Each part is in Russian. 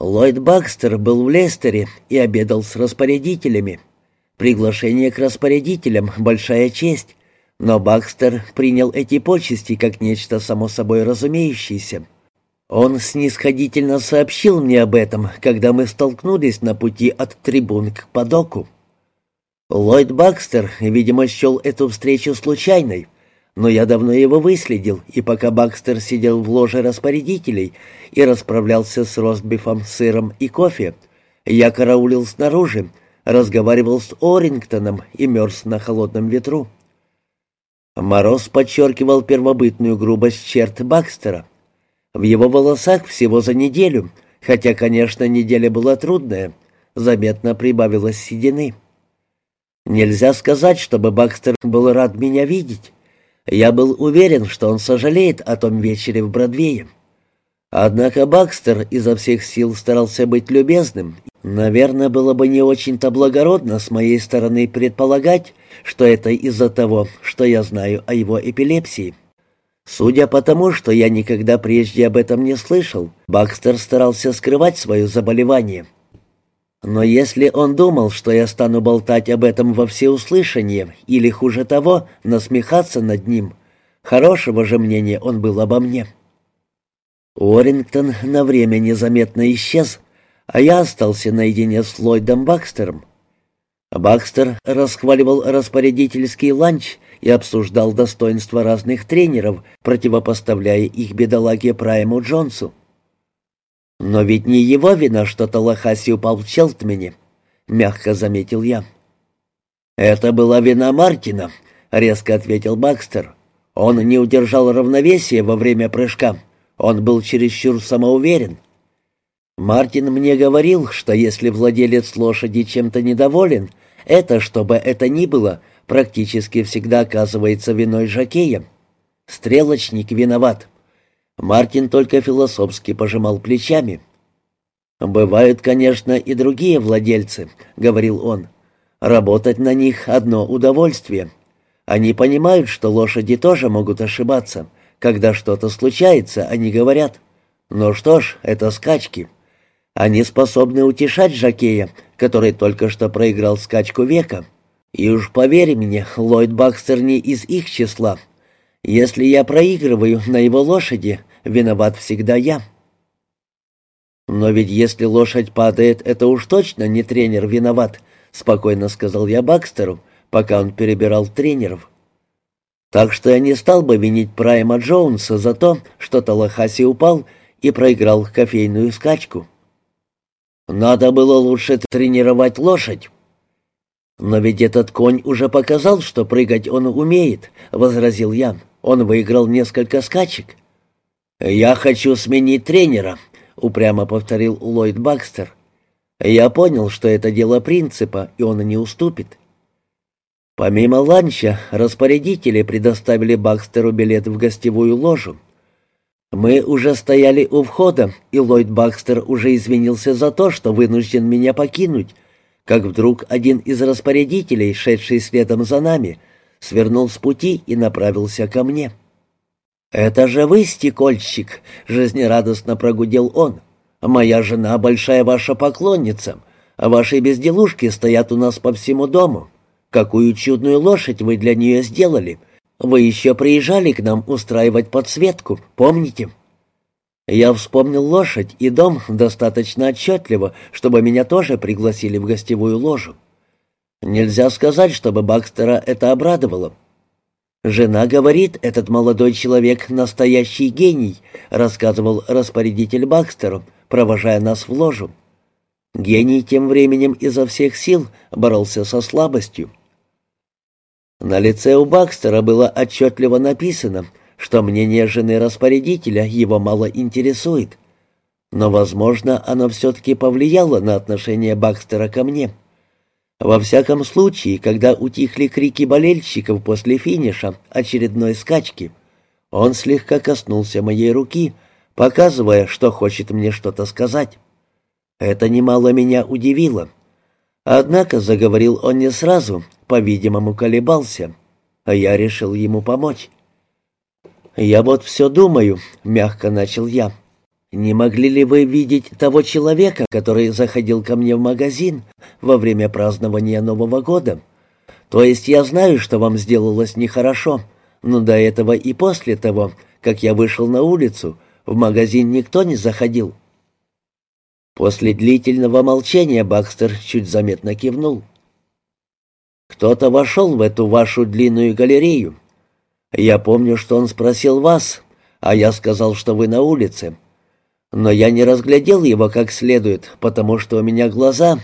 Ллойд Бакстер был в Лестере и обедал с распорядителями. Приглашение к распорядителям — большая честь, но Бакстер принял эти почести как нечто само собой разумеющееся. Он снисходительно сообщил мне об этом, когда мы столкнулись на пути от трибун к подоку. Ллойд Бакстер, видимо, счел эту встречу случайной, но я давно его выследил, и пока Бакстер сидел в ложе распорядителей и расправлялся с ростбифом, сыром и кофе, я караулил снаружи, разговаривал с Орингтоном и мерз на холодном ветру. Мороз подчеркивал первобытную грубость черт Бакстера. В его волосах всего за неделю, хотя, конечно, неделя была трудная, заметно прибавилось седины. Нельзя сказать, чтобы Бакстер был рад меня видеть. Я был уверен, что он сожалеет о том вечере в Бродвее. Однако Бакстер изо всех сил старался быть любезным. Наверное, было бы не очень-то благородно с моей стороны предполагать, что это из-за того, что я знаю о его эпилепсии. Судя по тому, что я никогда прежде об этом не слышал, Бакстер старался скрывать свое заболевание. Но если он думал, что я стану болтать об этом во всеуслышание, или, хуже того, насмехаться над ним, хорошего же мнения он был обо мне. Уоррингтон на время незаметно исчез, а я остался наедине с Ллойдом Бакстером. Бакстер расхваливал распорядительский ланч и обсуждал достоинства разных тренеров, противопоставляя их бедолаге Прайму Джонсу. «Но ведь не его вина, что Талахаси упал в Челтмене», — мягко заметил я. «Это была вина Мартина», — резко ответил Бакстер. «Он не удержал равновесия во время прыжка. Он был чересчур самоуверен». Мартин мне говорил, что если владелец лошади чем-то недоволен, это, чтобы это ни было, практически всегда оказывается виной жакея. Стрелочник виноват. Мартин только философски пожимал плечами. «Бывают, конечно, и другие владельцы», — говорил он. «Работать на них — одно удовольствие. Они понимают, что лошади тоже могут ошибаться. Когда что-то случается, они говорят. Ну что ж, это скачки. Они способны утешать Жакея, который только что проиграл скачку века. И уж поверь мне, Ллойд Бакстер не из их числа. Если я проигрываю на его лошади, виноват всегда я. Но ведь если лошадь падает, это уж точно не тренер виноват, спокойно сказал я Бакстеру, пока он перебирал тренеров. Так что я не стал бы винить Прайма Джонса за то, что Талахаси упал и проиграл кофейную скачку. Надо было лучше тренировать лошадь. «Но ведь этот конь уже показал, что прыгать он умеет», — возразил я. «Он выиграл несколько скачек». «Я хочу сменить тренера», — упрямо повторил Ллойд Бакстер. Я понял, что это дело принципа, и он не уступит. Помимо ланча, распорядители предоставили Бакстеру билет в гостевую ложу. Мы уже стояли у входа, и Ллойд Бакстер уже извинился за то, что вынужден меня покинуть, как вдруг один из распорядителей, шедший следом за нами, свернул с пути и направился ко мне. «Это же вы, стекольщик!» — жизнерадостно прогудел он. «Моя жена — большая ваша поклонница, а ваши безделушки стоят у нас по всему дому. Какую чудную лошадь вы для нее сделали! Вы еще приезжали к нам устраивать подсветку, помните?» Я вспомнил лошадь и дом достаточно отчетливо, чтобы меня тоже пригласили в гостевую ложу. Нельзя сказать, чтобы Бакстера это обрадовало. «Жена говорит, этот молодой человек — настоящий гений», — рассказывал распорядитель Бакстеру, провожая нас в ложу. Гений тем временем изо всех сил боролся со слабостью. На лице у Бакстера было отчетливо написано — что мнение жены распорядителя его мало интересует. Но, возможно, оно все-таки повлияло на отношение Бакстера ко мне. Во всяком случае, когда утихли крики болельщиков после финиша очередной скачки, он слегка коснулся моей руки, показывая, что хочет мне что-то сказать. Это немало меня удивило. Однако заговорил он не сразу, по-видимому, колебался, а я решил ему помочь. «Я вот все думаю», — мягко начал я. Не могли ли вы видеть того человека, который заходил ко мне в магазин во время празднования Нового года? То есть я знаю, что вам сделалось нехорошо, но до этого и после того, как я вышел на улицу, в магазин никто не заходил». После длительного молчания Бакстер чуть заметно кивнул. «Кто-то вошел в эту вашу длинную галерею. Я помню, что он спросил вас, а я сказал, что вы на улице. Но я не разглядел его как следует, потому что у меня глаза...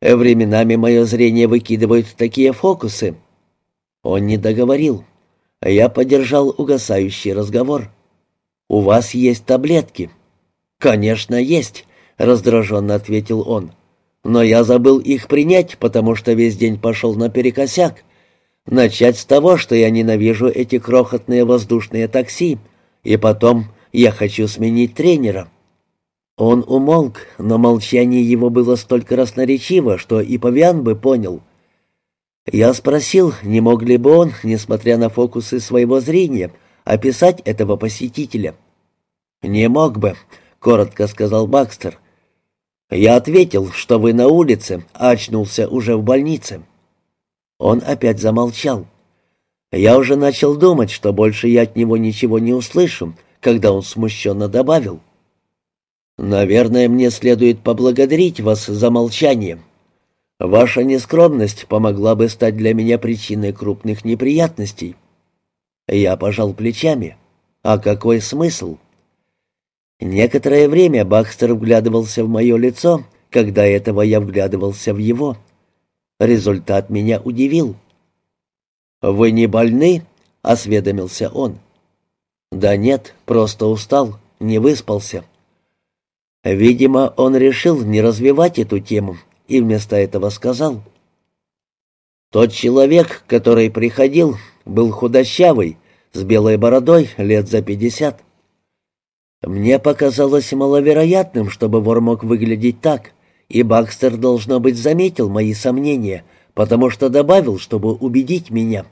Временами мое зрение выкидывают такие фокусы». Он не договорил. Я поддержал угасающий разговор. «У вас есть таблетки?» «Конечно, есть», — раздраженно ответил он. «Но я забыл их принять, потому что весь день пошел наперекосяк. Начать с того, что я ненавижу эти крохотные воздушные такси, и потом я хочу сменить тренера». Он умолк, но молчание его было столь красноречиво, что и Павиан бы понял. Я спросил, не мог ли бы он, несмотря на фокусы своего зрения, описать этого посетителя. «Не мог бы», — коротко сказал Бакстер. Я ответил, что вы на улице, а очнулся уже в больнице. Он опять замолчал. Я уже начал думать, что больше я от него ничего не услышу, когда он смущенно добавил. «Наверное, мне следует поблагодарить вас за молчание. Ваша нескромность помогла бы стать для меня причиной крупных неприятностей». Я пожал плечами. «А какой смысл?» Некоторое время Бахстер вглядывался в мое лицо, когда этого я вглядывался в его. Результат меня удивил. «Вы не больны?» — осведомился он. «Да нет, просто устал, не выспался». Видимо, он решил не развивать эту тему и вместо этого сказал. «Тот человек, который приходил, был худощавый, с белой бородой лет за пятьдесят. Мне показалось маловероятным, чтобы вор мог выглядеть так, и Бакстер, должно быть, заметил мои сомнения, потому что добавил, чтобы убедить меня.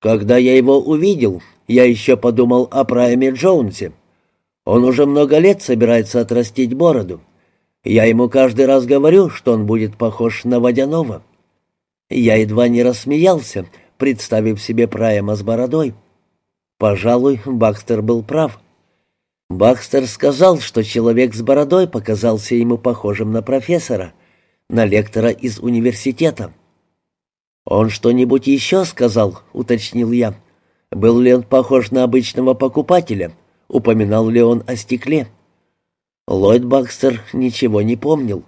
Когда я его увидел, я еще подумал о Прайме Джонсе. Он уже много лет собирается отрастить бороду. Я ему каждый раз говорю, что он будет похож на водяного. Я едва не рассмеялся, представив себе Прайма с бородой. Пожалуй, Бакстер был прав. Бакстер сказал, что человек с бородой показался ему похожим на профессора, на лектора из университета. «Он что-нибудь еще сказал?» — уточнил я. «Был ли он похож на обычного покупателя? Упоминал ли он о стекле?» Ллойд Бакстер ничего не помнил.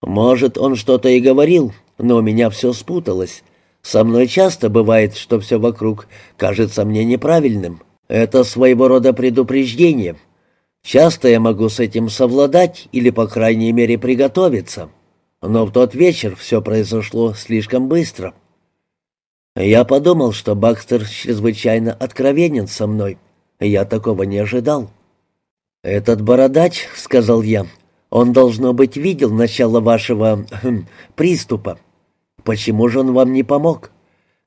«Может, он что-то и говорил, но у меня все спуталось. Со мной часто бывает, что все вокруг кажется мне неправильным». Это своего рода предупреждение. Часто я могу с этим совладать или, по крайней мере, приготовиться. Но в тот вечер все произошло слишком быстро. Я подумал, что Бакстер чрезвычайно откровенен со мной. Я такого не ожидал. «Этот бородач», — сказал я, — «он, должно быть, видел начало вашего хм, приступа. Почему же он вам не помог?»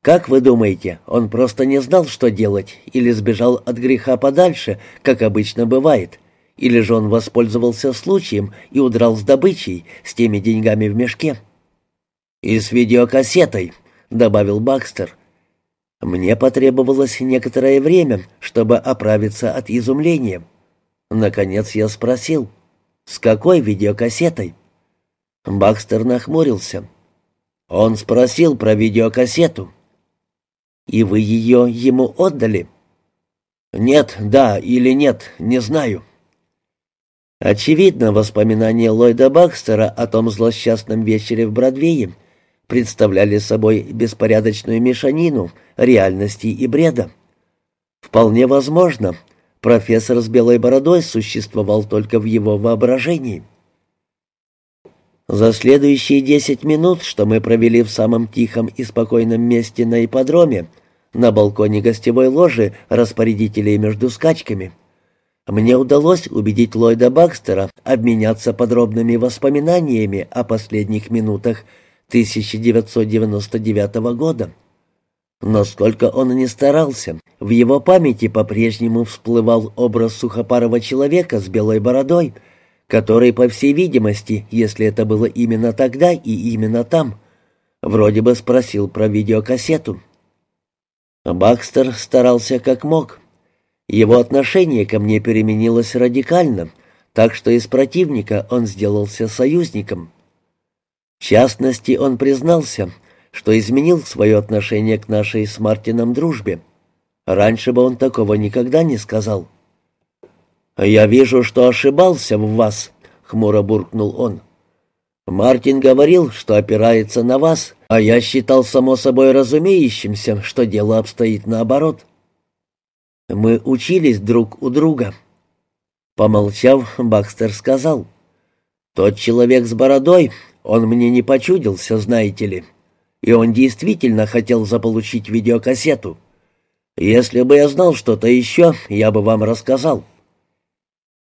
Как вы думаете, он просто не знал, что делать, или сбежал от греха подальше, как обычно бывает? Или же он воспользовался случаем и удрал с добычей, с теми деньгами в мешке? «И с видеокассетой», — добавил Бакстер. Мне потребовалось некоторое время, чтобы оправиться от изумления. Наконец я спросил, «С какой видеокассетой?» Бакстер нахмурился. Он спросил про видеокассету. «И вы ее ему отдали?» «Нет, да или нет, не знаю». Очевидно, воспоминания Ллойда Бакстера о том злосчастном вечере в Бродвее представляли собой беспорядочную мешанину реальности и бреда. Вполне возможно, профессор с белой бородой существовал только в его воображении. За следующие десять минут, что мы провели в самом тихом и спокойном месте на ипподроме, на балконе гостевой ложи распорядителей между скачками, мне удалось убедить Ллойда Бакстера обменяться подробными воспоминаниями о последних минутах 1999 года. Насколько он ни старался, в его памяти по-прежнему всплывал образ сухопарого человека с белой бородой, который, по всей видимости, если это было именно тогда и именно там, вроде бы спросил про видеокассету. Бакстер старался как мог. Его отношение ко мне переменилось радикально, так что из противника он сделался союзником. В частности, он признался, что изменил свое отношение к нашей с Мартином дружбе. Раньше бы он такого никогда не сказал. «Я вижу, что ошибался в вас», — хмуро буркнул он. «Мартин говорил, что опирается на вас, а я считал само собой разумеющимся, что дело обстоит наоборот». «Мы учились друг у друга». Помолчав, Бакстер сказал, «Тот человек с бородой, он мне не почудился, знаете ли и он действительно хотел заполучить видеокассету. Если бы я знал что-то еще, я бы вам рассказал».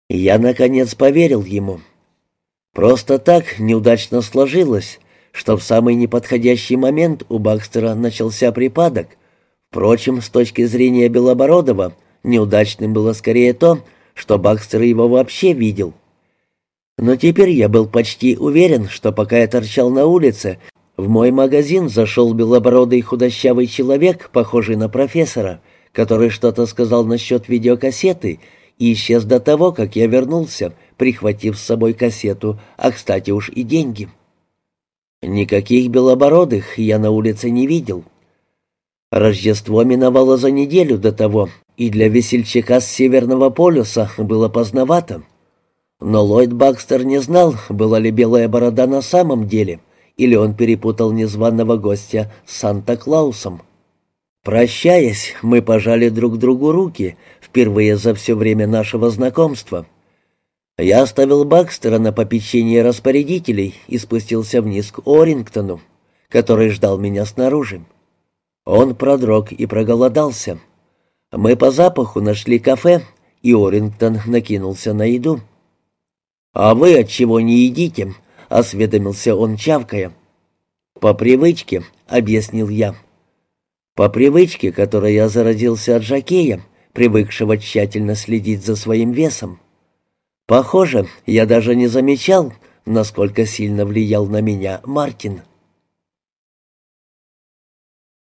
Я, наконец, поверил ему. Просто так неудачно сложилось, что в самый неподходящий момент у Бакстера начался припадок. Впрочем, с точки зрения Белобородова, неудачным было скорее то, что Бакстер его вообще видел. Но теперь я был почти уверен, что пока я торчал на улице, в мой магазин зашел белобородый худощавый человек, похожий на профессора, который что-то сказал насчет видеокассеты и исчез до того, как я вернулся, прихватив с собой кассету, а, кстати, уж и деньги. Никаких белобородых я на улице не видел. Рождество миновало за неделю до того, и для весельчака с Северного полюса было поздновато. Но Ллойд Бакстер не знал, была ли белая борода на самом деле — или он перепутал незваного гостя с Санта-Клаусом. Прощаясь, мы пожали друг другу руки, впервые за все время нашего знакомства. Я оставил Бакстера на попечение распорядителей и спустился вниз к Орингтону, который ждал меня снаружи. Он продрог и проголодался. Мы по запаху нашли кафе, и Орингтон накинулся на еду. «А вы от чего не едите?» — осведомился он, чавкая. «По привычке», — объяснил я. «По привычке, которой я заразился от Жакея, привыкшего тщательно следить за своим весом. Похоже, я даже не замечал, насколько сильно влиял на меня Мартин».